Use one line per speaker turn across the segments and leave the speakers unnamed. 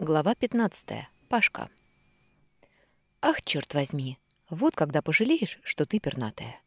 Глава 15. Пашка. Ах, черт возьми, вот когда пожалеешь, что ты пернатая.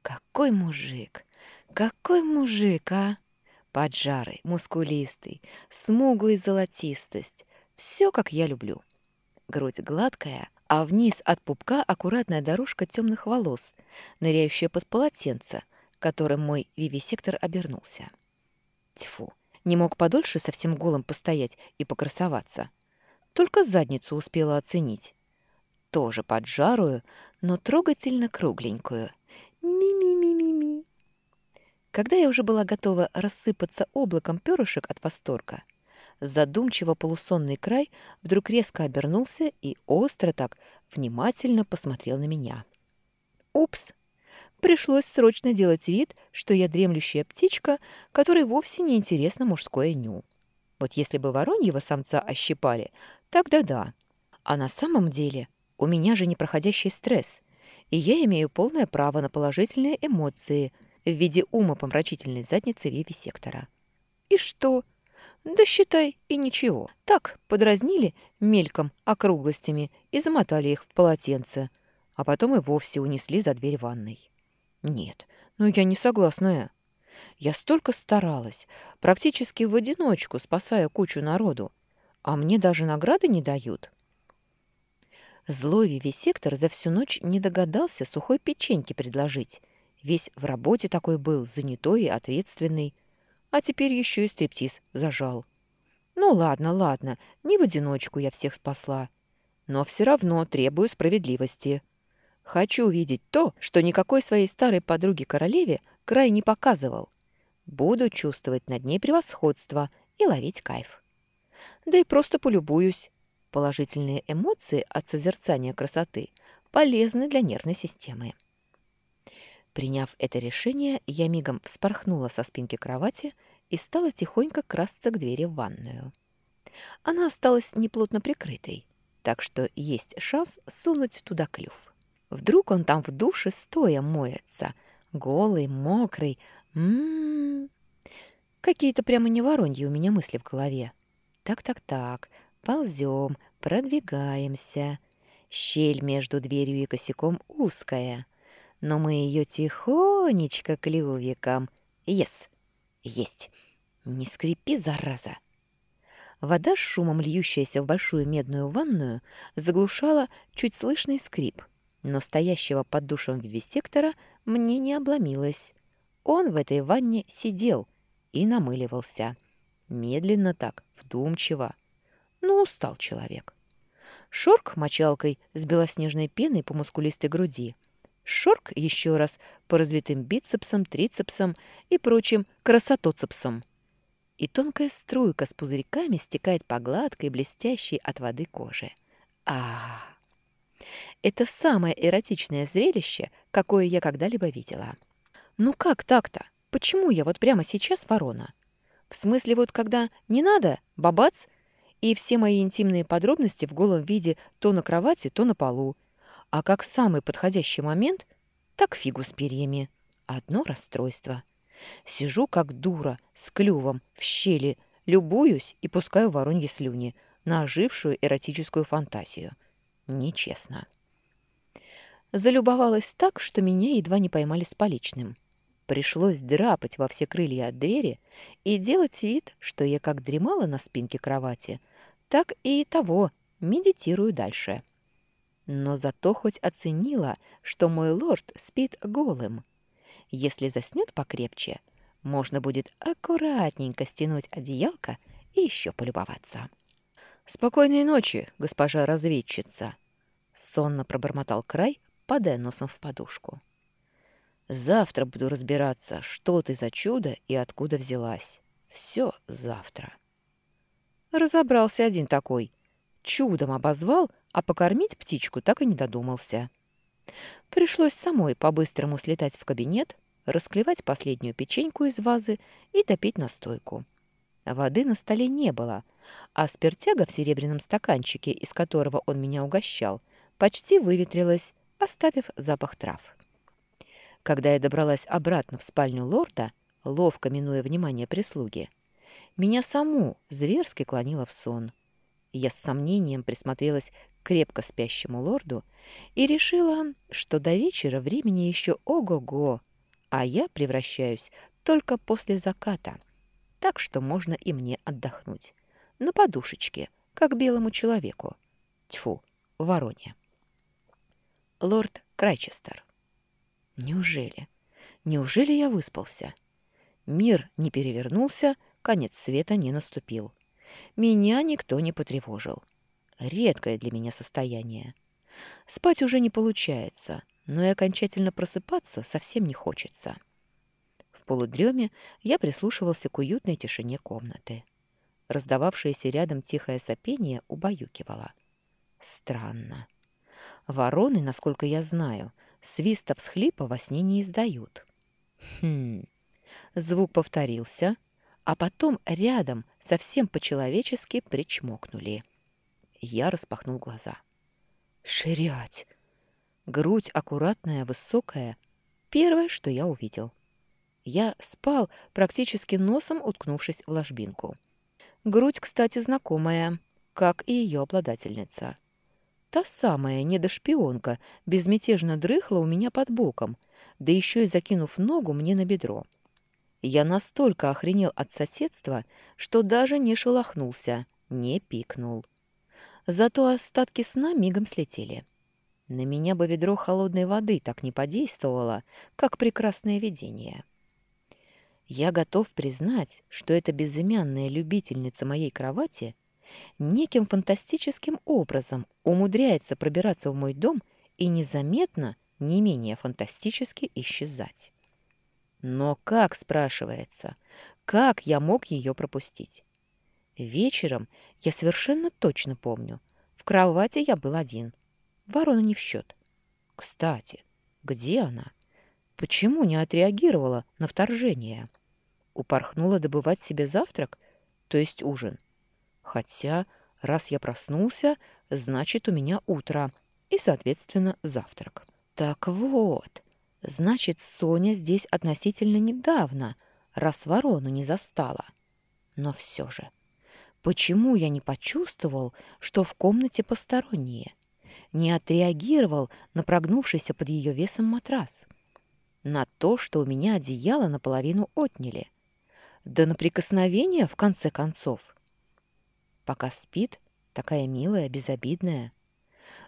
Какой мужик! Какой мужик, а! Поджарый, мускулистый, смуглый золотистость. Все, как я люблю. Грудь гладкая, а вниз от пупка аккуратная дорожка темных волос, ныряющая под полотенце, которым мой вивисектор обернулся. Тьфу, не мог подольше совсем голым постоять и покрасоваться. Только задницу успела оценить. Тоже поджарую, но трогательно кругленькую. Ми-ми-ми-ми-ми. Когда я уже была готова рассыпаться облаком перышек от восторга, задумчиво полусонный край вдруг резко обернулся и остро так внимательно посмотрел на меня. «Упс!» Пришлось срочно делать вид, что я дремлющая птичка, которой вовсе не интересно мужское ню. Вот если бы вороньего самца ощипали, тогда да. А на самом деле у меня же непроходящий стресс, и я имею полное право на положительные эмоции в виде умопомрачительной задницы вивисектора. И что? Да считай, и ничего. Так, подразнили мельком округлостями и замотали их в полотенце, а потом и вовсе унесли за дверь ванной. Нет, ну я не согласная. Я столько старалась, практически в одиночку, спасая кучу народу, а мне даже награды не дают. Злой вивисектор за всю ночь не догадался сухой печеньки предложить. Весь в работе такой был, занятой и ответственный. А теперь еще и стриптиз зажал. Ну ладно, ладно, не в одиночку я всех спасла. Но все равно требую справедливости. Хочу увидеть то, что никакой своей старой подруге-королеве край не показывал. Буду чувствовать над ней превосходство и ловить кайф. Да и просто полюбуюсь. Положительные эмоции от созерцания красоты полезны для нервной системы. Приняв это решение, я мигом вспорхнула со спинки кровати и стала тихонько красться к двери в ванную. Она осталась неплотно прикрытой, так что есть шанс сунуть туда клюв. Вдруг он там в душе стоя моется, голый, мокрый. М-м-м. Какие-то прямо не вороньи у меня мысли в голове. Так-так-так, ползем, продвигаемся. Щель между дверью и косяком узкая, но мы ее тихонечко клювиком. Ес, есть. Не скрипи, зараза. Вода с шумом, льющаяся в большую медную ванную, заглушала чуть слышный скрип но стоящего под душем вивисектора мне не обломилось. Он в этой ванне сидел и намыливался. Медленно так, вдумчиво. Ну, устал человек. Шорк мочалкой с белоснежной пеной по мускулистой груди. Шорк еще раз по развитым бицепсам, трицепсам и прочим красотоцепсам. И тонкая струйка с пузырьками стекает по гладкой, блестящей от воды коже. А-а-а! Это самое эротичное зрелище, какое я когда-либо видела. Ну как так-то? Почему я вот прямо сейчас ворона? В смысле вот когда не надо, бабац, и все мои интимные подробности в голом виде то на кровати, то на полу. А как самый подходящий момент, так фигу с перьями. Одно расстройство. Сижу как дура, с клювом, в щели, любуюсь и пускаю вороньи слюни на ожившую эротическую фантазию. Нечестно. Залюбовалась так, что меня едва не поймали с поличным. Пришлось драпать во все крылья от двери и делать вид, что я как дремала на спинке кровати, так и того медитирую дальше. Но зато хоть оценила, что мой лорд спит голым. Если заснет покрепче, можно будет аккуратненько стянуть одеялко и еще полюбоваться. «Спокойной ночи, госпожа разведчица!» Сонно пробормотал край, падая носом в подушку. Завтра буду разбираться, что ты за чудо и откуда взялась. Все завтра. Разобрался один такой. Чудом обозвал, а покормить птичку так и не додумался. Пришлось самой по-быстрому слетать в кабинет, расклевать последнюю печеньку из вазы и топить настойку. Воды на столе не было, а спиртяга в серебряном стаканчике, из которого он меня угощал, почти выветрилась, оставив запах трав. Когда я добралась обратно в спальню лорда, ловко минуя внимание прислуги, меня саму зверски клонило в сон. Я с сомнением присмотрелась к крепко спящему лорду и решила, что до вечера времени еще ого-го, а я превращаюсь только после заката, так что можно и мне отдохнуть. На подушечке, как белому человеку. Тьфу, вороне. Лорд Крайчестер. Неужели? Неужели я выспался? Мир не перевернулся, конец света не наступил. Меня никто не потревожил. Редкое для меня состояние. Спать уже не получается, но и окончательно просыпаться совсем не хочется. Полудреме я прислушивался к уютной тишине комнаты. Раздававшееся рядом тихое сопение убаюкивало. Странно. Вороны, насколько я знаю, свиста всхлипа во сне не издают. Хм. Звук повторился, а потом рядом совсем по-человечески причмокнули. Я распахнул глаза. «Ширять!» Грудь аккуратная, высокая. Первое, что я увидел. Я спал, практически носом уткнувшись в ложбинку. Грудь, кстати, знакомая, как и ее обладательница. Та самая недошпионка безмятежно дрыхла у меня под боком, да еще и закинув ногу мне на бедро. Я настолько охренел от соседства, что даже не шелохнулся, не пикнул. Зато остатки сна мигом слетели. На меня бы ведро холодной воды так не подействовало, как прекрасное видение. Я готов признать, что эта безымянная любительница моей кровати неким фантастическим образом умудряется пробираться в мой дом и незаметно, не менее фантастически исчезать. Но как, спрашивается, как я мог ее пропустить? Вечером, я совершенно точно помню, в кровати я был один. Ворона не в счет. Кстати, где она? Почему не отреагировала на вторжение? Упорхнула добывать себе завтрак, то есть ужин. Хотя, раз я проснулся, значит, у меня утро и, соответственно, завтрак. Так вот, значит, Соня здесь относительно недавно, раз ворону не застала. Но все же, почему я не почувствовал, что в комнате посторонние? не отреагировал на прогнувшийся под ее весом матрас, на то, что у меня одеяло наполовину отняли, да на прикосновение в конце концов. Пока спит, такая милая, безобидная.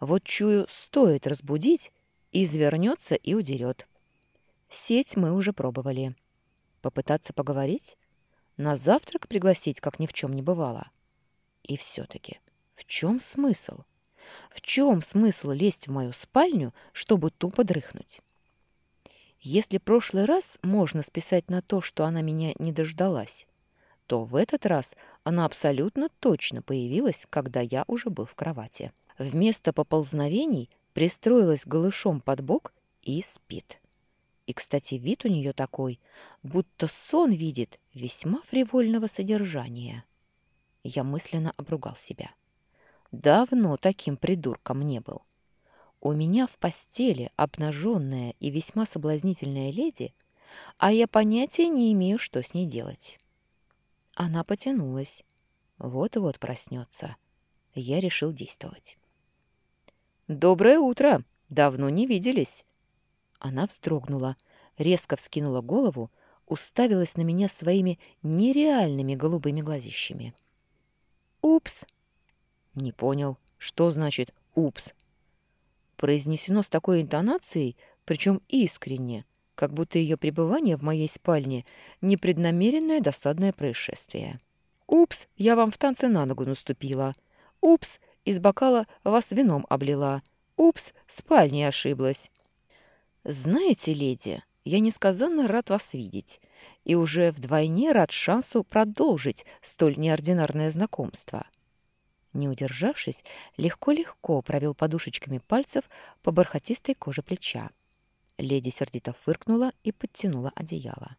Вот чую, стоит разбудить, извернется и удерет. Сеть мы уже пробовали. Попытаться поговорить? На завтрак пригласить, как ни в чем не бывало? И все-таки, в чем смысл? — в чем смысл лезть в мою спальню, чтобы тупо дрыхнуть? Если прошлый раз можно списать на то, что она меня не дождалась, то в этот раз она абсолютно точно появилась, когда я уже был в кровати. Вместо поползновений пристроилась голышом под бок и спит. И, кстати, вид у нее такой, будто сон видит весьма фривольного содержания. Я мысленно обругал себя. — Давно таким придурком не был. У меня в постели обнаженная и весьма соблазнительная леди, а я понятия не имею, что с ней делать. Она потянулась. Вот-вот проснется. Я решил действовать. «Доброе утро! Давно не виделись!» Она вздрогнула, резко вскинула голову, уставилась на меня своими нереальными голубыми глазищами. «Упс!» Не понял, что значит «упс». Произнесено с такой интонацией, причем искренне, как будто ее пребывание в моей спальне — непреднамеренное досадное происшествие. «Упс, я вам в танце на ногу наступила. Упс, из бокала вас вином облила. Упс, спальней ошиблась». «Знаете, леди, я несказанно рад вас видеть и уже вдвойне рад шансу продолжить столь неординарное знакомство. Не удержавшись, легко-легко провел подушечками пальцев по бархатистой коже плеча. Леди сердито фыркнула и подтянула одеяло.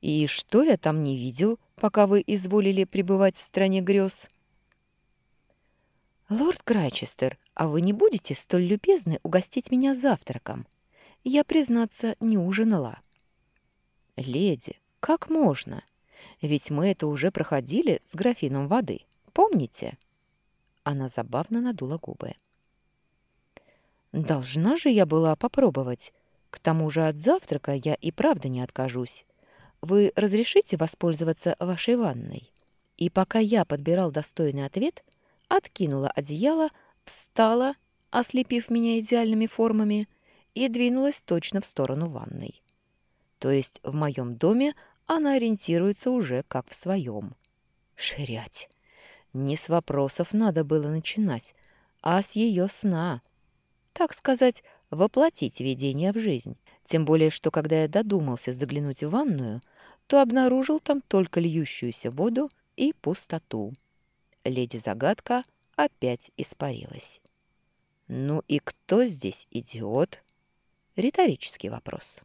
«И что я там не видел, пока вы изволили пребывать в стране грез?» «Лорд Крайчестер, а вы не будете столь любезны угостить меня завтраком? Я, признаться, не ужинала». «Леди, как можно? Ведь мы это уже проходили с графином воды». Помните?» Она забавно надула губы. «Должна же я была попробовать. К тому же от завтрака я и правда не откажусь. Вы разрешите воспользоваться вашей ванной?» И пока я подбирал достойный ответ, откинула одеяло, встала, ослепив меня идеальными формами, и двинулась точно в сторону ванной. То есть в моем доме она ориентируется уже как в своем. Ширять. Не с вопросов надо было начинать, а с ее сна. Так сказать, воплотить видение в жизнь. Тем более, что когда я додумался заглянуть в ванную, то обнаружил там только льющуюся воду и пустоту. Леди-загадка опять испарилась. «Ну и кто здесь идиот?» Риторический вопрос.